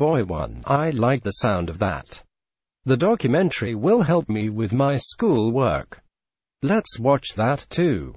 Boy 1, I like the sound of that. The documentary will help me with my school work. Let's watch that too.